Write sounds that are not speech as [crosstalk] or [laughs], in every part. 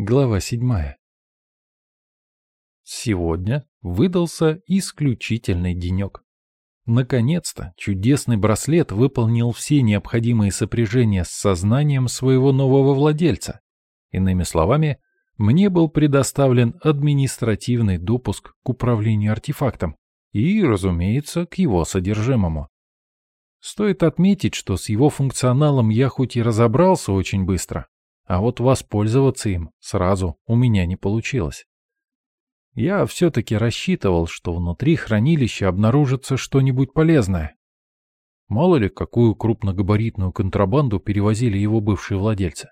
Глава седьмая. Сегодня выдался исключительный денек. Наконец-то чудесный браслет выполнил все необходимые сопряжения с сознанием своего нового владельца. Иными словами, мне был предоставлен административный допуск к управлению артефактом и, разумеется, к его содержимому. Стоит отметить, что с его функционалом я хоть и разобрался очень быстро, а вот воспользоваться им сразу у меня не получилось. Я все-таки рассчитывал, что внутри хранилища обнаружится что-нибудь полезное. Мало ли, какую крупногабаритную контрабанду перевозили его бывшие владельцы.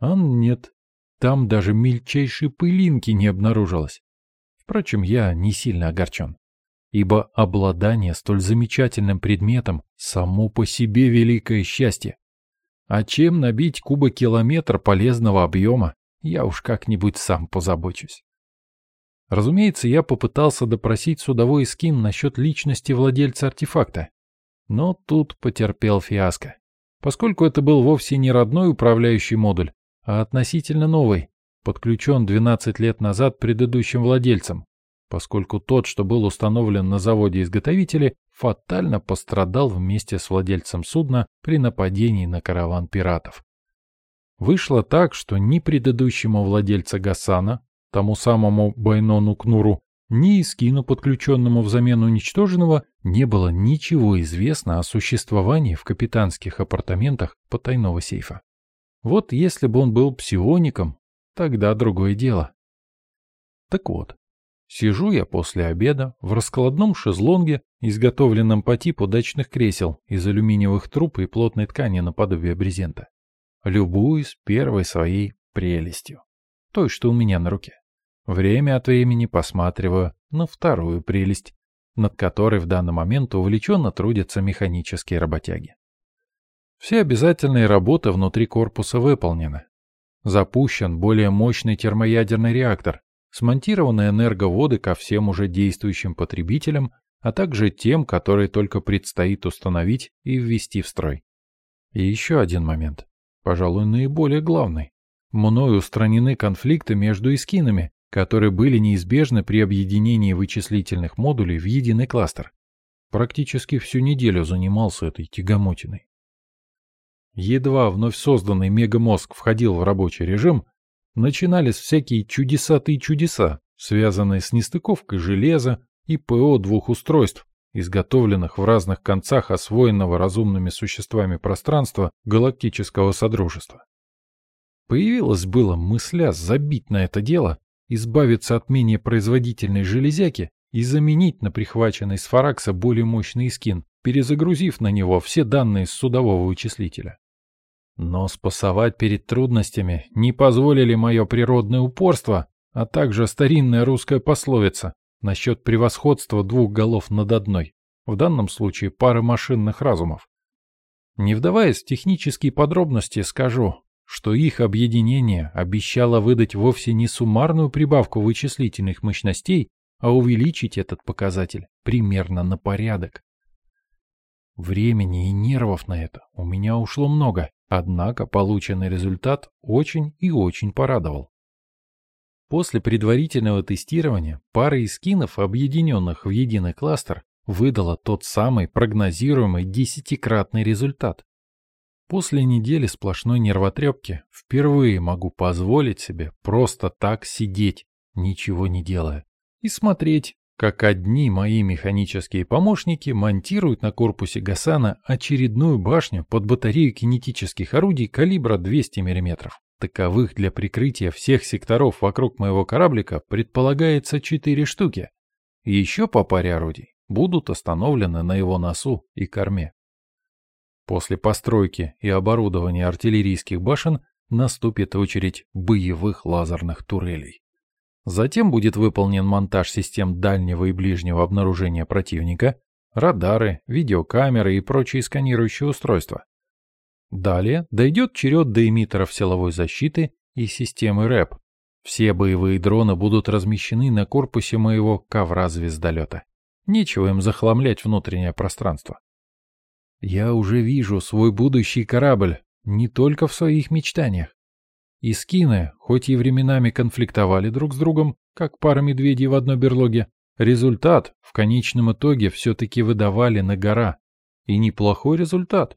А нет, там даже мельчайшей пылинки не обнаружилось. Впрочем, я не сильно огорчен, ибо обладание столь замечательным предметом само по себе великое счастье. А чем набить кубокилометр полезного объема, я уж как-нибудь сам позабочусь. Разумеется, я попытался допросить судовой скин насчет личности владельца артефакта. Но тут потерпел фиаско. Поскольку это был вовсе не родной управляющий модуль, а относительно новый, подключен 12 лет назад предыдущим владельцем, поскольку тот, что был установлен на заводе-изготовителе, фатально пострадал вместе с владельцем судна при нападении на караван пиратов. Вышло так, что ни предыдущему владельцу Гасана, тому самому Байнону Кнуру, ни Искину, подключенному взамен уничтоженного, не было ничего известно о существовании в капитанских апартаментах потайного сейфа. Вот если бы он был псиоником, тогда другое дело. Так вот, Сижу я после обеда в раскладном шезлонге, изготовленном по типу дачных кресел из алюминиевых труб и плотной ткани наподобие брезента. Любуюсь первой своей прелестью. Той, что у меня на руке. Время от времени посматриваю на вторую прелесть, над которой в данный момент увлеченно трудятся механические работяги. Все обязательные работы внутри корпуса выполнены. Запущен более мощный термоядерный реактор, смонтированы энерговоды ко всем уже действующим потребителям, а также тем, которые только предстоит установить и ввести в строй. И еще один момент, пожалуй, наиболее главный. Мною устранены конфликты между эскинами, которые были неизбежны при объединении вычислительных модулей в единый кластер. Практически всю неделю занимался этой тягомотиной. Едва вновь созданный мегамозг входил в рабочий режим, начинались всякие чудесатые чудеса, связанные с нестыковкой железа и ПО двух устройств, изготовленных в разных концах освоенного разумными существами пространства галактического содружества. Появилась было мысля забить на это дело, избавиться от менее производительной железяки и заменить на прихваченный с Фаракса более мощный скин, перезагрузив на него все данные с судового вычислителя. Но спасовать перед трудностями не позволили мое природное упорство, а также старинная русская пословица насчет превосходства двух голов над одной, в данном случае пары машинных разумов. Не вдаваясь в технические подробности, скажу, что их объединение обещало выдать вовсе не суммарную прибавку вычислительных мощностей, а увеличить этот показатель примерно на порядок. Времени и нервов на это у меня ушло много, Однако полученный результат очень и очень порадовал. После предварительного тестирования пара из скинов, объединенных в единый кластер, выдала тот самый прогнозируемый десятикратный результат. После недели сплошной нервотрепки впервые могу позволить себе просто так сидеть, ничего не делая, и смотреть, как одни мои механические помощники монтируют на корпусе Гасана очередную башню под батарею кинетических орудий калибра 200 мм. Таковых для прикрытия всех секторов вокруг моего кораблика предполагается 4 штуки. Еще по паре орудий будут установлены на его носу и корме. После постройки и оборудования артиллерийских башен наступит очередь боевых лазерных турелей. Затем будет выполнен монтаж систем дальнего и ближнего обнаружения противника, радары, видеокамеры и прочие сканирующие устройства. Далее дойдет черед до эмиттеров силовой защиты и системы РЭП. Все боевые дроны будут размещены на корпусе моего ковра-звездолета. Нечего им захламлять внутреннее пространство. Я уже вижу свой будущий корабль не только в своих мечтаниях. И скины, хоть и временами конфликтовали друг с другом, как пара медведей в одной берлоге, результат в конечном итоге все-таки выдавали на гора. И неплохой результат.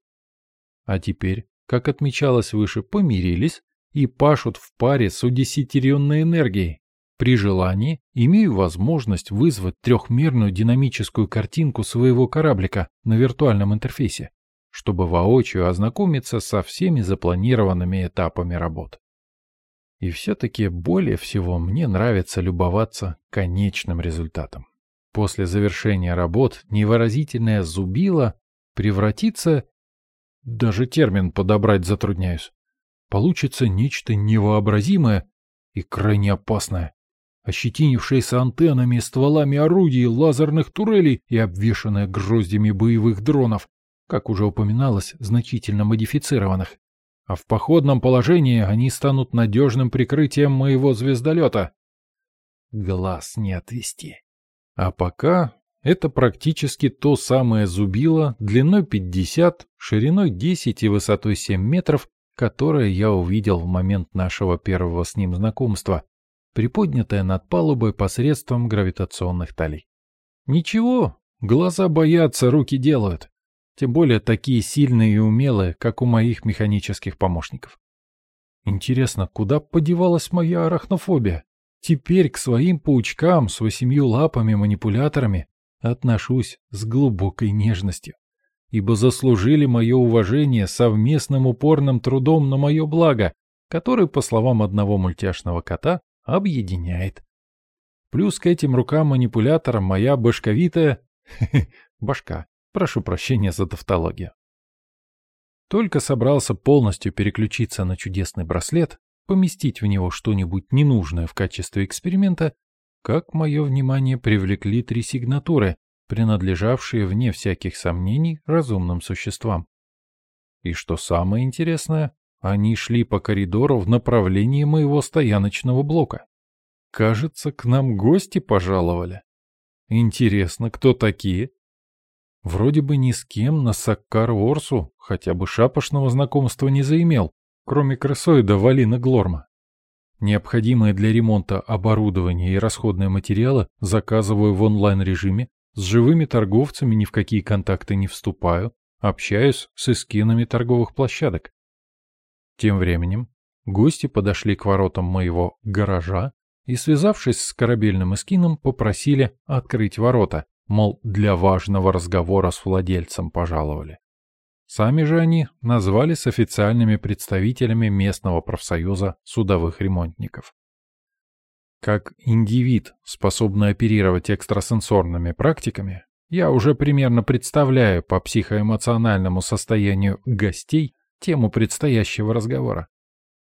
А теперь, как отмечалось выше, помирились и пашут в паре с удесятеренной энергией. При желании имею возможность вызвать трехмерную динамическую картинку своего кораблика на виртуальном интерфейсе, чтобы воочию ознакомиться со всеми запланированными этапами работ. И все-таки более всего мне нравится любоваться конечным результатом. После завершения работ невыразительное зубило превратится... Даже термин подобрать затрудняюсь. Получится нечто невообразимое и крайне опасное ощетинившаяся антеннами, стволами орудий, лазерных турелей и обвешанная гроздями боевых дронов, как уже упоминалось, значительно модифицированных. А в походном положении они станут надежным прикрытием моего звездолета. Глаз не отвести. А пока это практически то самое зубило длиной 50, шириной 10 и высотой 7 метров, которое я увидел в момент нашего первого с ним знакомства приподнятая над палубой посредством гравитационных талей. Ничего, глаза боятся, руки делают. Тем более такие сильные и умелые, как у моих механических помощников. Интересно, куда подевалась моя арахнофобия? Теперь к своим паучкам с восемью лапами-манипуляторами отношусь с глубокой нежностью, ибо заслужили мое уважение совместным упорным трудом на мое благо, который, по словам одного мультяшного кота, объединяет. Плюс к этим рукам-манипуляторам моя башковитая... [laughs] башка. Прошу прощения за тавтологию. Только собрался полностью переключиться на чудесный браслет, поместить в него что-нибудь ненужное в качестве эксперимента, как мое внимание привлекли три сигнатуры, принадлежавшие, вне всяких сомнений, разумным существам. И что самое интересное, они шли по коридору в направлении моего стояночного блока. Кажется, к нам гости пожаловали. Интересно, кто такие? Вроде бы ни с кем на Саккар-Орсу хотя бы шапошного знакомства не заимел, кроме крысоида Валина Глорма. Необходимое для ремонта оборудование и расходные материалы заказываю в онлайн-режиме, с живыми торговцами ни в какие контакты не вступаю, общаюсь с эскинами торговых площадок. Тем временем гости подошли к воротам моего гаража и, связавшись с корабельным эскином, попросили открыть ворота, мол, для важного разговора с владельцем пожаловали. Сами же они назвались официальными представителями местного профсоюза судовых ремонтников. Как индивид, способный оперировать экстрасенсорными практиками, я уже примерно представляю по психоэмоциональному состоянию гостей, тему предстоящего разговора.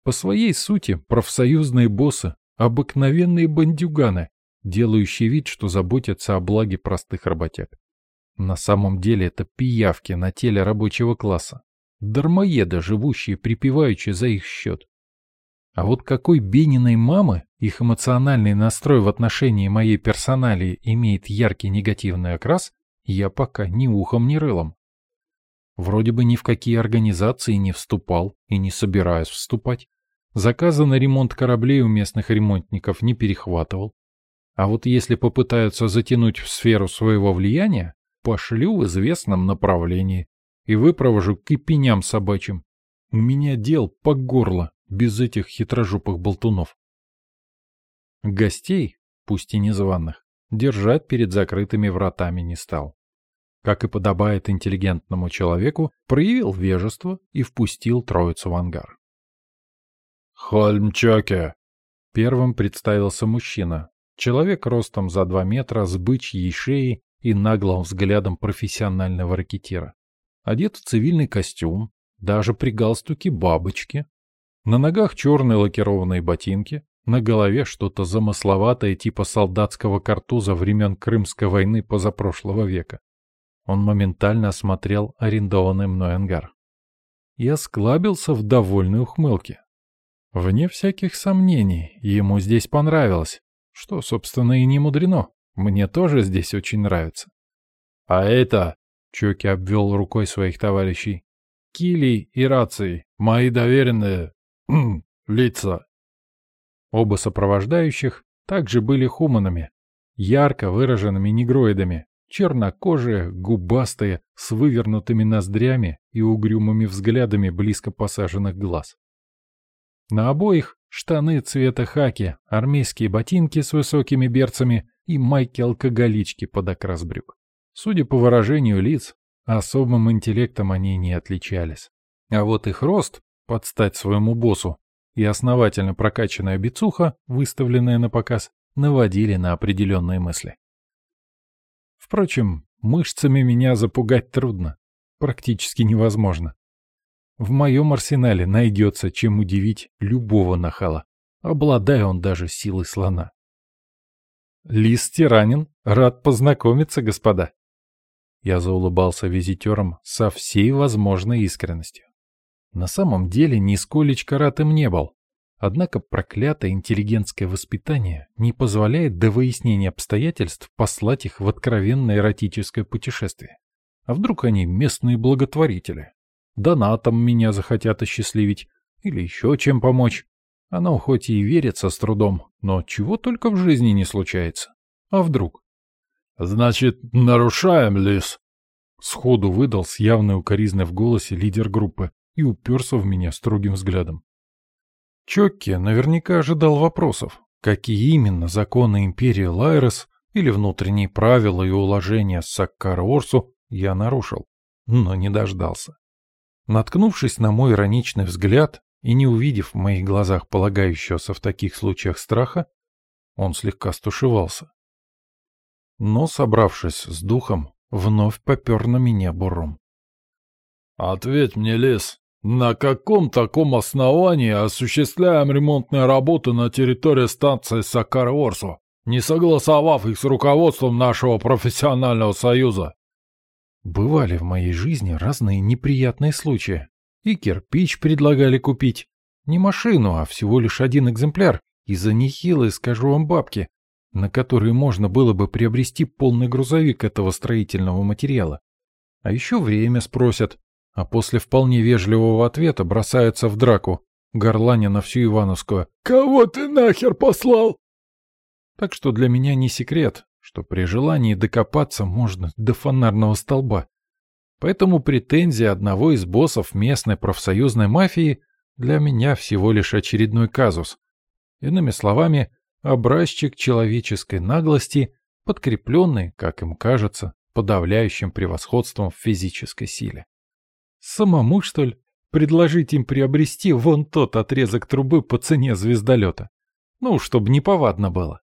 По своей сути, профсоюзные боссы – обыкновенные бандюганы, делающие вид, что заботятся о благе простых работяг. На самом деле это пиявки на теле рабочего класса, дармоеды, живущие припеваючи за их счет. А вот какой Бениной мамы их эмоциональный настрой в отношении моей персоналии имеет яркий негативный окрас, я пока ни ухом, ни рылом. Вроде бы ни в какие организации не вступал и не собираюсь вступать. Заказы на ремонт кораблей у местных ремонтников не перехватывал. А вот если попытаются затянуть в сферу своего влияния, пошлю в известном направлении и выпровожу к кипеням собачьим. У меня дел по горло, без этих хитрожопых болтунов. Гостей, пусть и незваных, держать перед закрытыми вратами не стал как и подобает интеллигентному человеку, проявил вежество и впустил троицу в ангар. «Хольмчоке!» Первым представился мужчина, человек ростом за два метра с бычьей шеей и наглым взглядом профессионального ракетира. Одет в цивильный костюм, даже при галстуке бабочки. На ногах черные лакированные ботинки, на голове что-то замысловатое типа солдатского картуза времен Крымской войны позапрошлого века. Он моментально осмотрел арендованный мной ангар. Я склабился в довольной ухмылке. Вне всяких сомнений, ему здесь понравилось, что, собственно, и не мудрено. Мне тоже здесь очень нравится. А это... Чоки обвел рукой своих товарищей. Кили и рации, мои доверенные... [clears throat] лица. Оба сопровождающих также были хуманами, ярко выраженными негроидами, чернокожие, губастые, с вывернутыми ноздрями и угрюмыми взглядами близко посаженных глаз. На обоих штаны цвета хаки, армейские ботинки с высокими берцами и майки-алкоголички под окрас брюк. Судя по выражению лиц, особым интеллектом они не отличались. А вот их рост, под стать своему боссу, и основательно прокачанная бицуха, выставленная на показ, наводили на определенные мысли. Впрочем, мышцами меня запугать трудно, практически невозможно. В моем арсенале найдется, чем удивить любого нахала, обладая он даже силой слона. Лис Тиранин, рад познакомиться, господа. Я заулыбался визитерам со всей возможной искренностью. На самом деле нисколечко рад им не был, Однако проклятое интеллигентское воспитание не позволяет до выяснения обстоятельств послать их в откровенное эротическое путешествие. А вдруг они местные благотворители? Донатом меня захотят осчастливить или еще чем помочь. Оно хоть и верится с трудом, но чего только в жизни не случается. А вдруг? «Значит, нарушаем, Лис?» Сходу выдал с явной укоризной в голосе лидер группы и уперся в меня строгим взглядом. Чокки наверняка ожидал вопросов, какие именно законы империи Лайрос или внутренние правила и уложения Саккар-Орсу я нарушил, но не дождался. Наткнувшись на мой ироничный взгляд и не увидев в моих глазах полагающегося в таких случаях страха, он слегка стушевался. Но, собравшись с духом, вновь попер на меня буром. «Ответь мне, Лис, на каком таком основании осуществляем ремонтные работы на территории станции Сакар-Орсу, не согласовав их с руководством нашего профессионального союза? Бывали в моей жизни разные неприятные случаи. И кирпич предлагали купить. Не машину, а всего лишь один экземпляр. И за нехилые, скажу вам, бабки, на которые можно было бы приобрести полный грузовик этого строительного материала. А еще время спросят, а после вполне вежливого ответа бросаются в драку, горланя на всю Ивановскую. «Кого ты нахер послал?» Так что для меня не секрет, что при желании докопаться можно до фонарного столба. Поэтому претензия одного из боссов местной профсоюзной мафии для меня всего лишь очередной казус. Иными словами, образчик человеческой наглости, подкрепленный, как им кажется, подавляющим превосходством в физической силе. Самому, что ли, предложить им приобрести вон тот отрезок трубы по цене звездолета? Ну, чтобы неповадно было.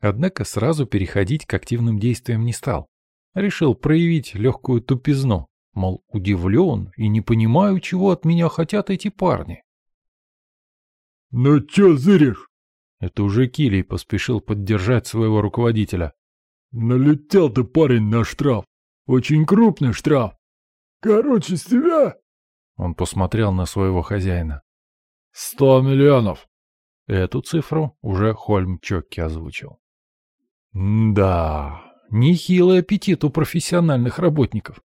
Однако сразу переходить к активным действиям не стал. Решил проявить легкую тупизну, мол, удивлен и не понимаю, чего от меня хотят эти парни. «Ну чё зыришь?» Это уже Килий поспешил поддержать своего руководителя. «Налетел ты, парень, на штраф. Очень крупный штраф. Короче, с тебя...» Он посмотрел на своего хозяина. «Сто миллионов!» Эту цифру уже Хольм Чокки озвучил. Да, нехилый аппетит у профессиональных работников.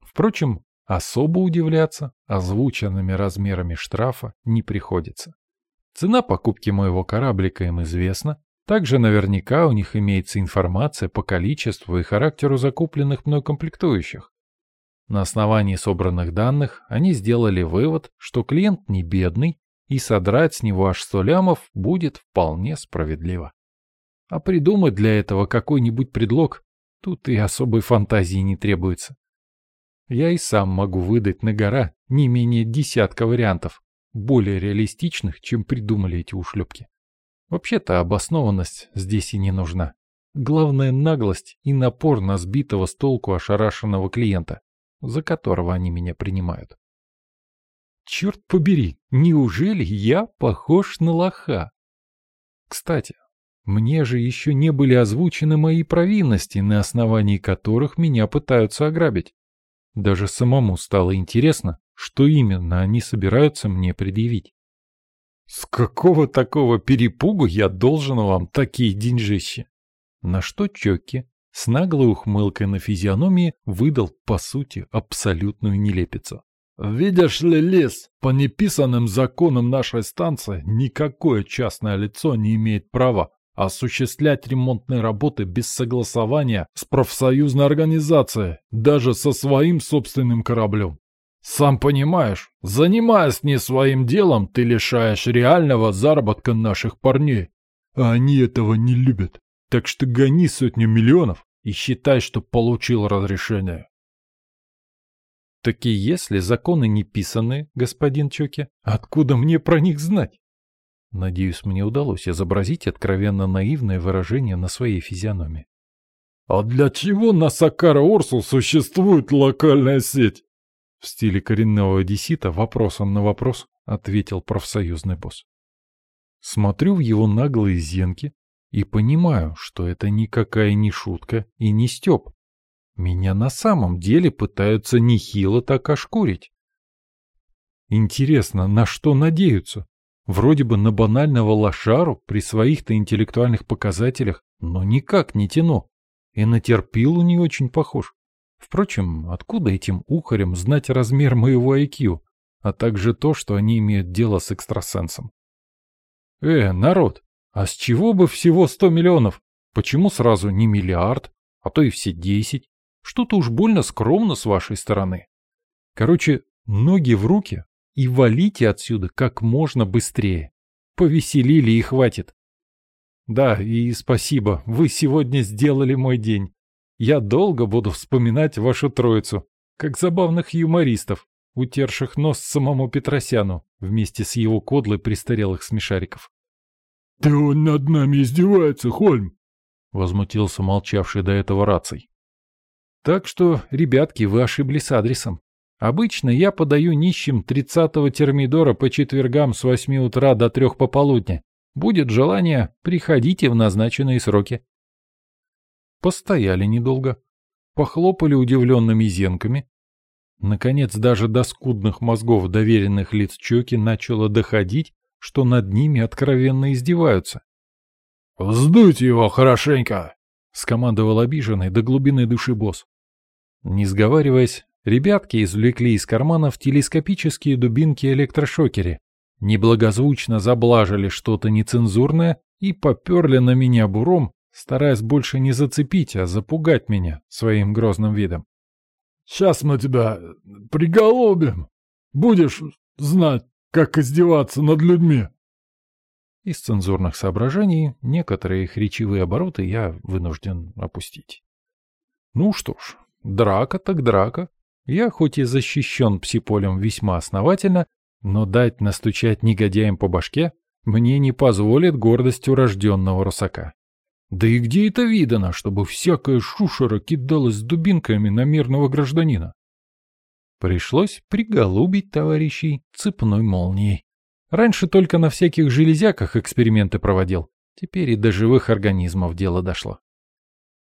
Впрочем, особо удивляться озвученными размерами штрафа не приходится. Цена покупки моего кораблика им известна, также наверняка у них имеется информация по количеству и характеру закупленных мной комплектующих. На основании собранных данных они сделали вывод, что клиент не бедный, и содрать с него аж 100 лямов будет вполне справедливо. А придумать для этого какой-нибудь предлог тут и особой фантазии не требуется. Я и сам могу выдать на гора не менее десятка вариантов, более реалистичных, чем придумали эти ушлепки. Вообще-то обоснованность здесь и не нужна. Главное наглость и напор на сбитого с толку ошарашенного клиента за которого они меня принимают. Черт побери, неужели я похож на лоха? Кстати, мне же еще не были озвучены мои провинности, на основании которых меня пытаются ограбить. Даже самому стало интересно, что именно они собираются мне предъявить. С какого такого перепугу я должен вам такие деньжищи? На что Чоки с наглой ухмылкой на физиономии выдал, по сути, абсолютную нелепицу. Видишь ли, Лис, по неписанным законам нашей станции никакое частное лицо не имеет права осуществлять ремонтные работы без согласования с профсоюзной организацией, даже со своим собственным кораблем. Сам понимаешь, занимаясь не своим делом, ты лишаешь реального заработка наших парней. А они этого не любят. Так что гони сотню миллионов и считай, что получил разрешение. Такие если законы не писаны, господин Чоки, откуда мне про них знать? Надеюсь, мне удалось изобразить откровенно наивное выражение на своей физиономии. «А для чего на Сакара-Орсу существует локальная сеть?» В стиле коренного одессита вопросом на вопрос ответил профсоюзный босс. Смотрю в его наглые зенки и понимаю, что это никакая не шутка и не стёб. Меня на самом деле пытаются нехило так ошкурить. Интересно, на что надеются? Вроде бы на банального лошару при своих-то интеллектуальных показателях, но никак не тяну. И на терпилу не очень похож. Впрочем, откуда этим ухарям знать размер моего IQ, а также то, что они имеют дело с экстрасенсом? Э, народ, а с чего бы всего 100 миллионов? Почему сразу не миллиард, а то и все 10? Что-то уж больно скромно с вашей стороны. Короче, ноги в руки, и валите отсюда как можно быстрее. Повеселили и хватит. Да, и спасибо, вы сегодня сделали мой день. Я долго буду вспоминать вашу троицу, как забавных юмористов, утерших нос самому Петросяну вместе с его кодлой престарелых смешариков. — Да он над нами издевается, Хольм! — возмутился молчавший до этого раций. — Так что, ребятки, вы ошиблись адресом. Обычно я подаю нищим 30-го термидора по четвергам с 8 утра до 3 пополудня. Будет желание, приходите в назначенные сроки. Постояли недолго, похлопали удивленными зенками. Наконец, даже до скудных мозгов доверенных лиц Чоки начало доходить, что над ними откровенно издеваются. «Сдуть его хорошенько!» — скомандовал обиженный до глубины души босс. Не сговариваясь, Ребятки извлекли из карманов телескопические дубинки-электрошокеры, неблагозвучно заблажили что-то нецензурное и поперли на меня буром, стараясь больше не зацепить, а запугать меня своим грозным видом. «Сейчас мы тебя приголубим. Будешь знать, как издеваться над людьми». Из цензурных соображений некоторые их речевые обороты я вынужден опустить. Ну что ж, драка так драка. Я хоть и защищен псиполем весьма основательно, но дать настучать негодяям по башке мне не позволит гордость урожденного русака. Да и где это видано, чтобы всякая шушера кидалась с дубинками на мирного гражданина? Пришлось приголубить товарищей цепной молнией. Раньше только на всяких железяках эксперименты проводил, теперь и до живых организмов дело дошло.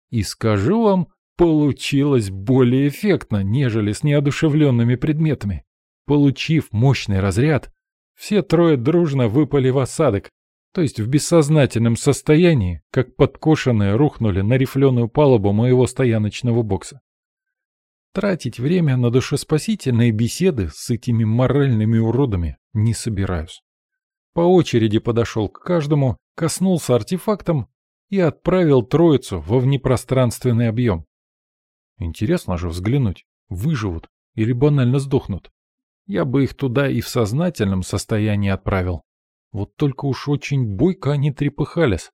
И скажу вам, Получилось более эффектно, нежели с неодушевленными предметами. Получив мощный разряд, все трое дружно выпали в осадок, то есть в бессознательном состоянии, как подкошенные рухнули на рифленую палубу моего стояночного бокса. Тратить время на душеспасительные беседы с этими моральными уродами не собираюсь. По очереди подошел к каждому, коснулся артефактом и отправил троицу во внепространственный объем. Интересно же взглянуть, выживут или банально сдохнут. Я бы их туда и в сознательном состоянии отправил. Вот только уж очень бойко они трепыхались.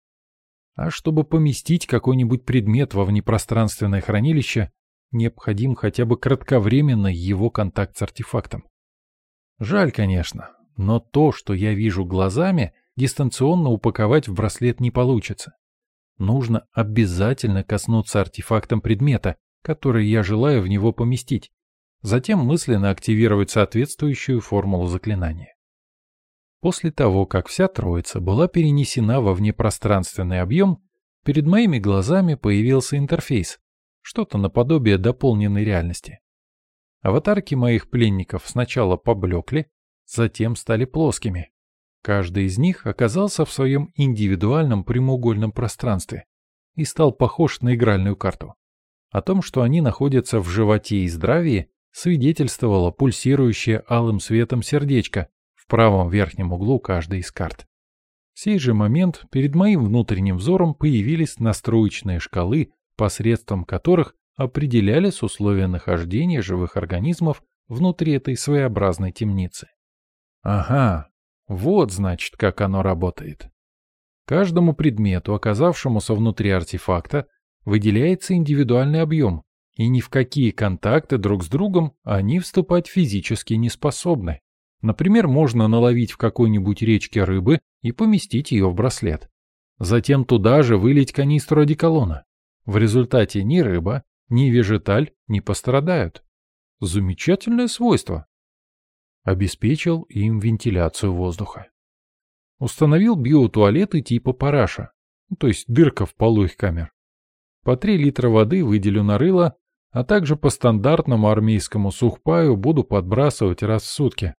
А чтобы поместить какой-нибудь предмет во внепространственное хранилище, необходим хотя бы кратковременный его контакт с артефактом. Жаль, конечно, но то, что я вижу глазами, дистанционно упаковать в браслет не получится. Нужно обязательно коснуться артефактом предмета, который я желаю в него поместить, затем мысленно активировать соответствующую формулу заклинания. После того, как вся троица была перенесена во внепространственный объем, перед моими глазами появился интерфейс, что-то наподобие дополненной реальности. Аватарки моих пленников сначала поблекли, затем стали плоскими. Каждый из них оказался в своем индивидуальном прямоугольном пространстве и стал похож на игральную карту. О том, что они находятся в животе и здравии, свидетельствовало пульсирующее алым светом сердечко в правом верхнем углу каждой из карт. В сей же момент перед моим внутренним взором появились настроечные шкалы, посредством которых определялись условия нахождения живых организмов внутри этой своеобразной темницы. Ага, вот значит, как оно работает. Каждому предмету, оказавшемуся внутри артефакта, выделяется индивидуальный объем, и ни в какие контакты друг с другом они вступать физически не способны. Например, можно наловить в какой-нибудь речке рыбы и поместить ее в браслет. Затем туда же вылить канистру одеколона. В результате ни рыба, ни вежеталь не пострадают. Замечательное свойство. Обеспечил им вентиляцию воздуха. Установил биотуалеты типа параша, то есть дырка в полу их камер. По 3 литра воды выделю на рыло, а также по стандартному армейскому сухпаю буду подбрасывать раз в сутки,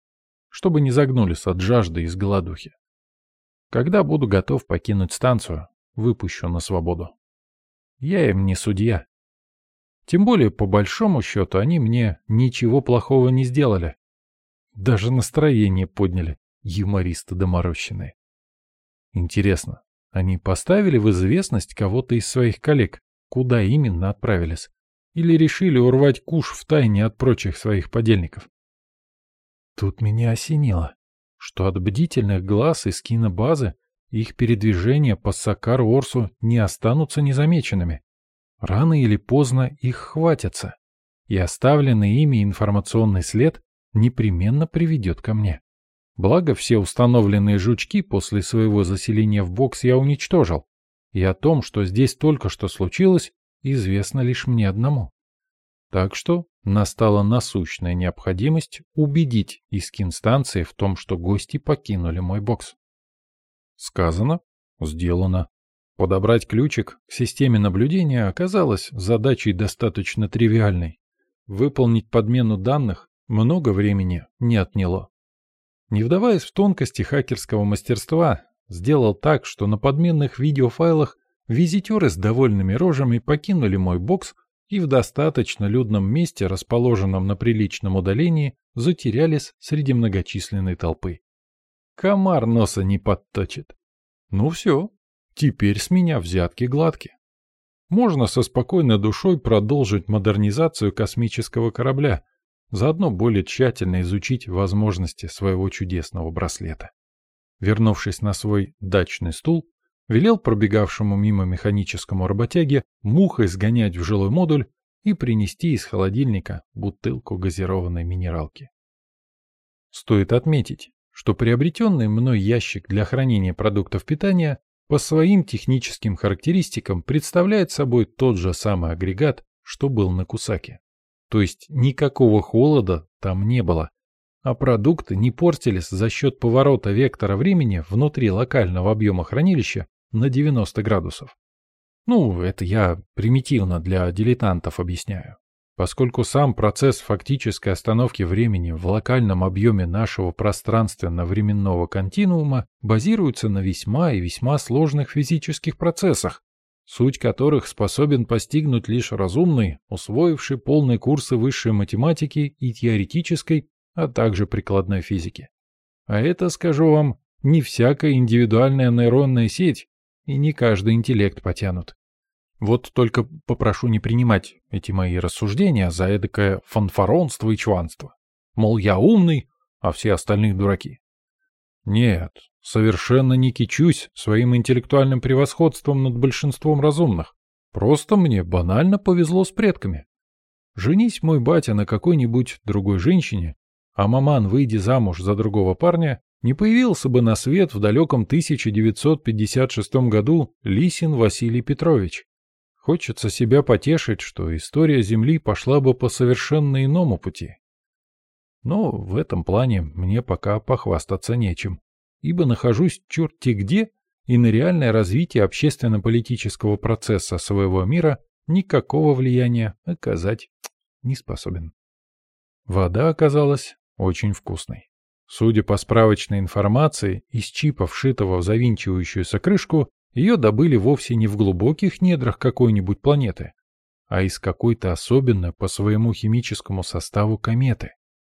чтобы не загнулись от жажды и с голодухи. Когда буду готов покинуть станцию, выпущу на свободу. Я им не судья. Тем более, по большому счету, они мне ничего плохого не сделали. Даже настроение подняли, юмористы доморощенные. Интересно, они поставили в известность кого-то из своих коллег, куда именно отправились? Или решили урвать куш в тайне от прочих своих подельников? Тут меня осенило, что от бдительных глаз из кинобазы их передвижения по Сакар-Орсу не останутся незамеченными. Рано или поздно их хватятся, и оставленный ими информационный след непременно приведет ко мне. Благо, все установленные жучки после своего заселения в бокс я уничтожил, и о том, что здесь только что случилось, известно лишь мне одному. Так что настала насущная необходимость убедить искин-станции в том, что гости покинули мой бокс. Сказано, сделано. Подобрать ключик к системе наблюдения оказалось задачей достаточно тривиальной. Выполнить подмену данных много времени не отняло. Не вдаваясь в тонкости хакерского мастерства, сделал так, что на подменных видеофайлах визитеры с довольными рожами покинули мой бокс и в достаточно людном месте, расположенном на приличном удалении, затерялись среди многочисленной толпы. Комар носа не подточит. Ну все, Теперь с меня взятки гладкие. Можно со спокойной душой продолжить модернизацию космического корабля, заодно более тщательно изучить возможности своего чудесного браслета. Вернувшись на свой дачный стул, велел пробегавшему мимо механическому работяге мухой сгонять в жилой модуль и принести из холодильника бутылку газированной минералки. Стоит отметить, что приобретенный мной ящик для хранения продуктов питания по своим техническим характеристикам представляет собой тот же самый агрегат, что был на Кусаке. То есть никакого холода там не было, а продукты не портились за счет поворота вектора времени внутри локального объема хранилища на 90 градусов. Ну, это я примитивно для дилетантов объясняю поскольку сам процесс фактической остановки времени в локальном объеме нашего пространственно-временного континуума базируется на весьма и весьма сложных физических процессах, суть которых способен постигнуть лишь разумный, усвоивший полные курсы высшей математики и теоретической, а также прикладной физики. А это, скажу вам, не всякая индивидуальная нейронная сеть и не каждый интеллект потянут. Вот только попрошу не принимать эти мои рассуждения за эдакое фанфаронство и чванство. Мол, я умный, а все остальные дураки. Нет, совершенно не кичусь своим интеллектуальным превосходством над большинством разумных. Просто мне банально повезло с предками. Женись мой батя на какой-нибудь другой женщине, а маман, выйди замуж за другого парня, не появился бы на свет в далеком 1956 году Лисин Василий Петрович. Хочется себя потешить, что история Земли пошла бы по совершенно иному пути. Но в этом плане мне пока похвастаться нечем, ибо нахожусь черти где и на реальное развитие общественно-политического процесса своего мира никакого влияния оказать не способен. Вода оказалась очень вкусной. Судя по справочной информации, из чипа, вшитого в завинчивающуюся крышку, ее добыли вовсе не в глубоких недрах какой-нибудь планеты, а из какой-то особенной по своему химическому составу кометы.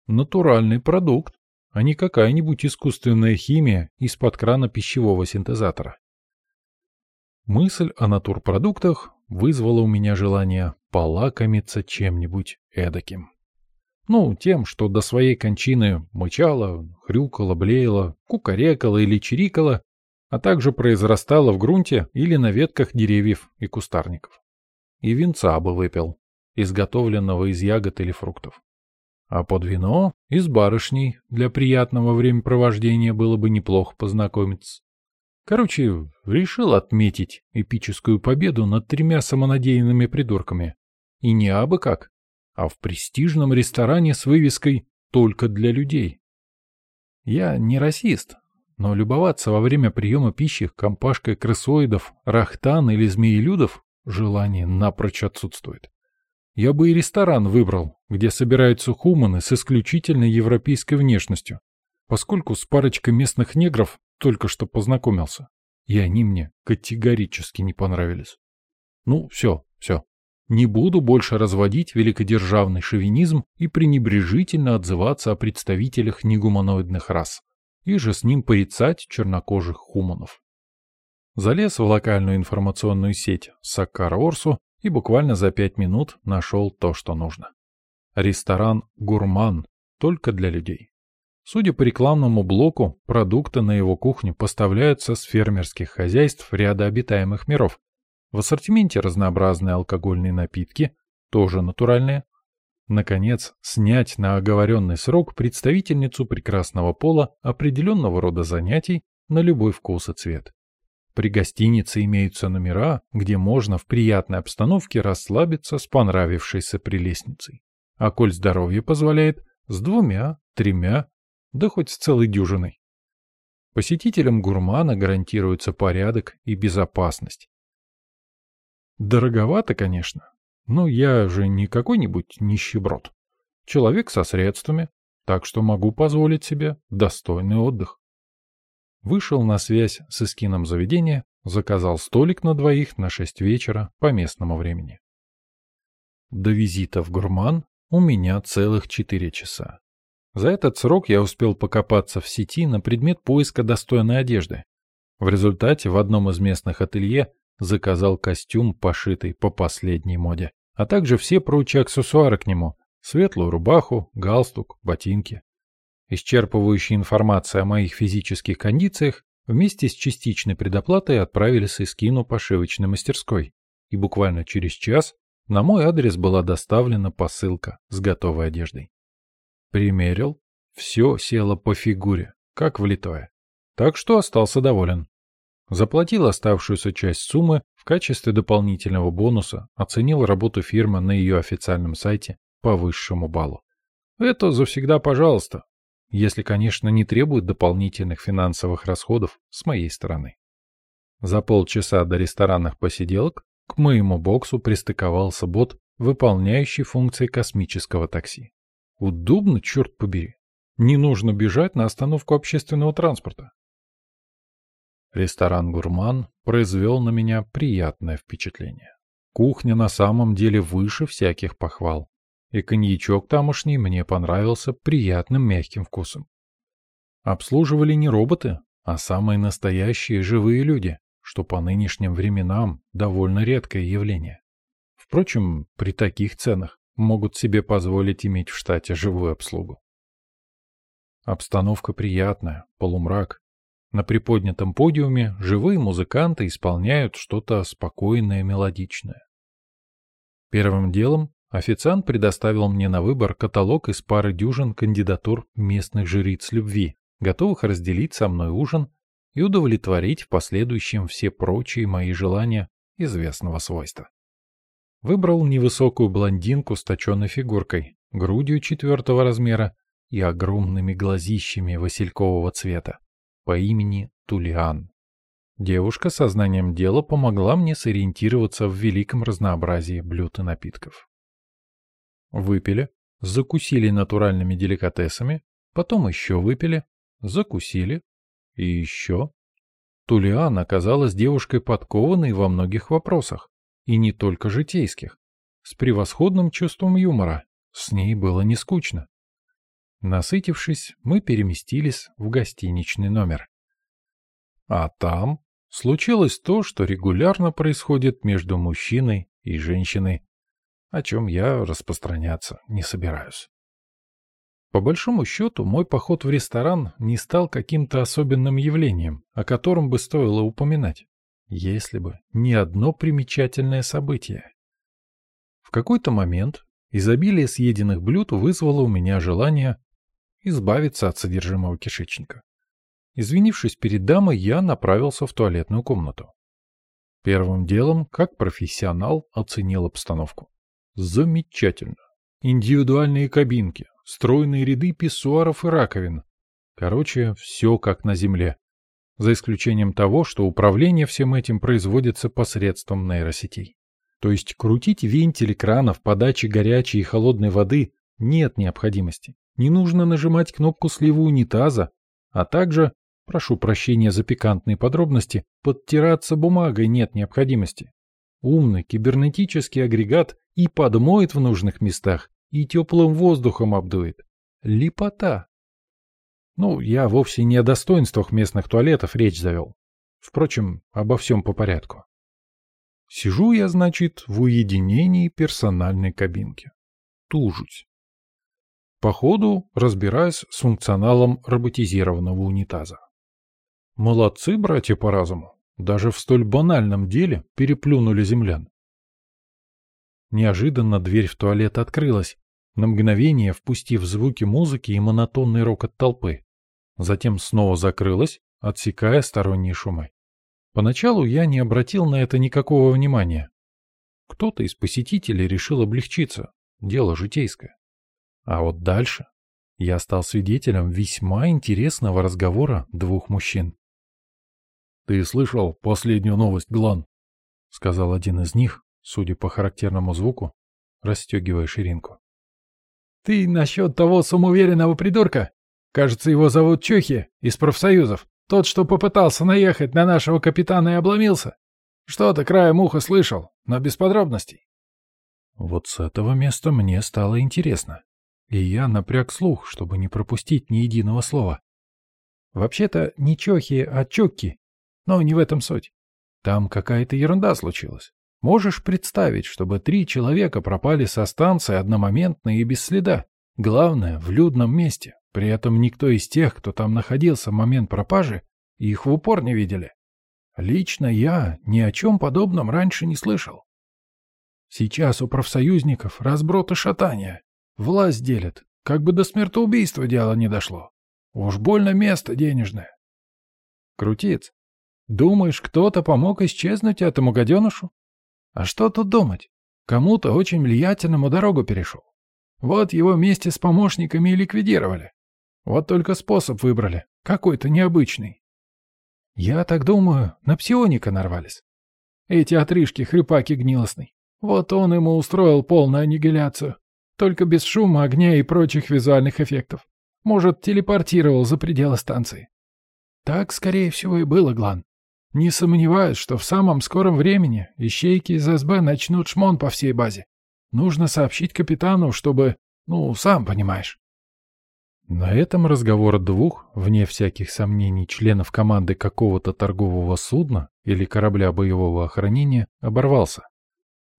Натуральный продукт, а не какая-нибудь искусственная химия из-под крана пищевого синтезатора. Мысль о натурпродуктах вызвала у меня желание полакомиться чем-нибудь эдаким. Ну, тем, что до своей кончины мычало, хрюкало, блеяло, кукарекало или чирикало, а также произрастало в грунте или на ветках деревьев и кустарников. И винца бы выпил, изготовленного из ягод или фруктов. А под вино и с барышней для приятного времяпровождения было бы неплохо познакомиться. Короче, решил отметить эпическую победу над тремя самонадеянными придурками. И не абы как, а в престижном ресторане с вывеской «Только для людей». Я не расист, но любоваться во время приема пищи компашкой крысоидов, рахтан или змеелюдов желание напрочь отсутствует. Я бы и ресторан выбрал, где собираются хуманы с исключительно европейской внешностью, поскольку с парочкой местных негров только что познакомился, и они мне категорически не понравились. Ну, все, все. Не буду больше разводить великодержавный шовинизм и пренебрежительно отзываться о представителях негуманоидных рас, и же с ним порицать чернокожих хуманов. Залез в локальную информационную сеть Саккар-Орсу и буквально за пять минут нашел то, что нужно. Ресторан «Гурман» только для людей. Судя по рекламному блоку, продукты на его кухне поставляются с фермерских хозяйств ряда обитаемых миров, в ассортименте разнообразные алкогольные напитки, тоже натуральные. Наконец, снять на оговоренный срок представительницу прекрасного пола определенного рода занятий на любой вкус и цвет. При гостинице имеются номера, где можно в приятной обстановке расслабиться с понравившейся прелестницей. А коль здоровье позволяет, с двумя, тремя, да хоть с целой дюжиной. Посетителям гурмана гарантируется порядок и безопасность. Дороговато, конечно, но я же не какой-нибудь нищеброд. Человек со средствами, так что могу позволить себе достойный отдых. Вышел на связь с эскином заведения, заказал столик на двоих на шесть вечера по местному времени. До визита в гурман у меня целых четыре часа. За этот срок я успел покопаться в сети на предмет поиска достойной одежды. В результате в одном из местных ателье Заказал костюм, пошитый по последней моде, а также все прочие аксессуары к нему. Светлую рубаху, галстук, ботинки. Исчерпывающая информация о моих физических кондициях вместе с частичной предоплатой отправились из кино пошивочной мастерской. И буквально через час на мой адрес была доставлена посылка с готовой одеждой. Примерил, все село по фигуре, как влитое. Так что остался доволен. Заплатил оставшуюся часть суммы в качестве дополнительного бонуса, оценил работу фирмы на ее официальном сайте по высшему баллу. Это завсегда пожалуйста, если, конечно, не требует дополнительных финансовых расходов с моей стороны. За полчаса до ресторанных посиделок к моему боксу пристыковался бот, выполняющий функции космического такси. Удобно, черт побери. Не нужно бежать на остановку общественного транспорта. Ресторан «Гурман» произвел на меня приятное впечатление. Кухня на самом деле выше всяких похвал. И коньячок тамошний мне понравился приятным мягким вкусом. Обслуживали не роботы, а самые настоящие живые люди, что по нынешним временам довольно редкое явление. Впрочем, при таких ценах могут себе позволить иметь в штате живую обслугу. Обстановка приятная, полумрак, на приподнятом подиуме живые музыканты исполняют что-то спокойное мелодичное. Первым делом официант предоставил мне на выбор каталог из пары дюжин кандидатур местных жриц любви, готовых разделить со мной ужин и удовлетворить в последующем все прочие мои желания известного свойства. Выбрал невысокую блондинку с точенной фигуркой, грудью четвертого размера и огромными глазищами василькового цвета по имени Тулиан. Девушка со знанием дела помогла мне сориентироваться в великом разнообразии блюд и напитков. Выпили, закусили натуральными деликатесами, потом еще выпили, закусили и еще. Тулиан оказалась девушкой подкованной во многих вопросах, и не только житейских. с превосходным чувством юмора. С ней было не скучно. Насытившись, мы переместились в гостиничный номер. А там случилось то, что регулярно происходит между мужчиной и женщиной, о чем я распространяться не собираюсь. По большому счету, мой поход в ресторан не стал каким-то особенным явлением, о котором бы стоило упоминать, если бы не одно примечательное событие. В какой-то момент изобилие съеденных блюд вызвало у меня желание избавиться от содержимого кишечника. Извинившись перед дамой, я направился в туалетную комнату. Первым делом, как профессионал, оценил обстановку. Замечательно. Индивидуальные кабинки, стройные ряды писсуаров и раковин. Короче, все как на Земле. За исключением того, что управление всем этим производится посредством нейросетей. То есть крутить вентиль кранов подачи горячей и холодной воды нет необходимости. Не нужно нажимать кнопку слива унитаза, а также Прошу прощения за пикантные подробности, подтираться бумагой нет необходимости. Умный кибернетический агрегат и подмоет в нужных местах, и теплым воздухом обдует. Липота. Ну, я вовсе не о достоинствах местных туалетов речь завел. Впрочем, обо всем по порядку. Сижу я, значит, в уединении персональной кабинки. Тужусь. По ходу разбираюсь с функционалом роботизированного унитаза. Молодцы, братья по разуму. Даже в столь банальном деле переплюнули землян. Неожиданно дверь в туалет открылась, на мгновение впустив звуки музыки и монотонный рокот толпы. Затем снова закрылась, отсекая сторонние шумы. Поначалу я не обратил на это никакого внимания. Кто-то из посетителей решил облегчиться, дело житейское. А вот дальше я стал свидетелем весьма интересного разговора двух мужчин. «Ты слышал последнюю новость, Глан?» — сказал один из них, судя по характерному звуку, расстегивая ширинку. «Ты насчет того самоуверенного придурка? Кажется, его зовут Чухи, из профсоюзов. Тот, что попытался наехать на нашего капитана и обломился. Что-то краем уха слышал, но без подробностей». Вот с этого места мне стало интересно, и я напряг слух, чтобы не пропустить ни единого слова. Вообще-то не Чохи, а Чукки, но не в этом суть. Там какая-то ерунда случилась. Можешь представить, чтобы три человека пропали со станции одномоментно и без следа. Главное, в людном месте. При этом никто из тех, кто там находился в момент пропажи, их в упор не видели. Лично я ни о чем подобном раньше не слышал. Сейчас у профсоюзников разброд и шатание. Власть делят, как бы до смертоубийства дело не дошло. Уж больно место денежное. Крутец, Думаешь, кто-то помог исчезнуть этому гаденышу? А что тут думать? Кому-то очень влиятельному дорогу перешел. Вот его вместе с помощниками и ликвидировали. Вот только способ выбрали, какой-то необычный. Я так думаю, на псионика нарвались. Эти отрыжки хрипаки гнилостный. Вот он ему устроил полную аннигиляцию. Только без шума, огня и прочих визуальных эффектов. Может, телепортировал за пределы станции. Так, скорее всего, и было, Глан. Не сомневаюсь, что в самом скором времени ищейки из СБ начнут шмон по всей базе. Нужно сообщить капитану, чтобы... Ну, сам понимаешь. На этом разговор двух, вне всяких сомнений, членов команды какого-то торгового судна или корабля боевого охранения оборвался.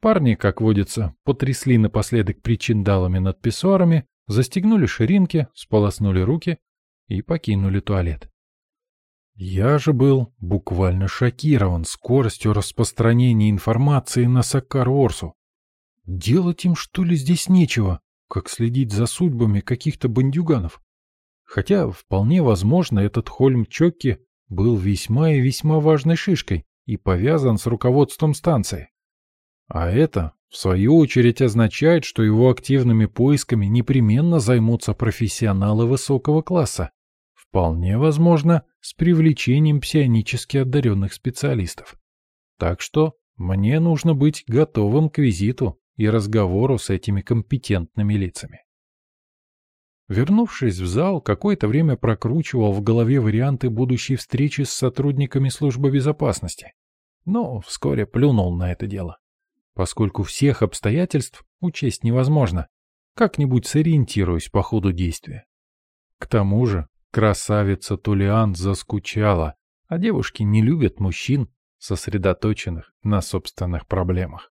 Парни, как водится, потрясли напоследок причиндалами над писсуарами, застегнули ширинки, сполоснули руки и покинули туалет. Я же был буквально шокирован скоростью распространения информации на Саккар-Орсу. Делать им что ли здесь нечего, как следить за судьбами каких-то бандюганов. Хотя, вполне возможно, этот Хольм Чокки был весьма и весьма важной шишкой и повязан с руководством станции. А это, в свою очередь, означает, что его активными поисками непременно займутся профессионалы высокого класса. Вполне возможно, с привлечением псионически одаренных специалистов. Так что мне нужно быть готовым к визиту и разговору с этими компетентными лицами. Вернувшись в зал, какое-то время прокручивал в голове варианты будущей встречи с сотрудниками службы безопасности, но вскоре плюнул на это дело. Поскольку всех обстоятельств учесть невозможно. Как-нибудь сориентируюсь по ходу действия. К тому же красавица Тулиан заскучала, а девушки не любят мужчин, сосредоточенных на собственных проблемах.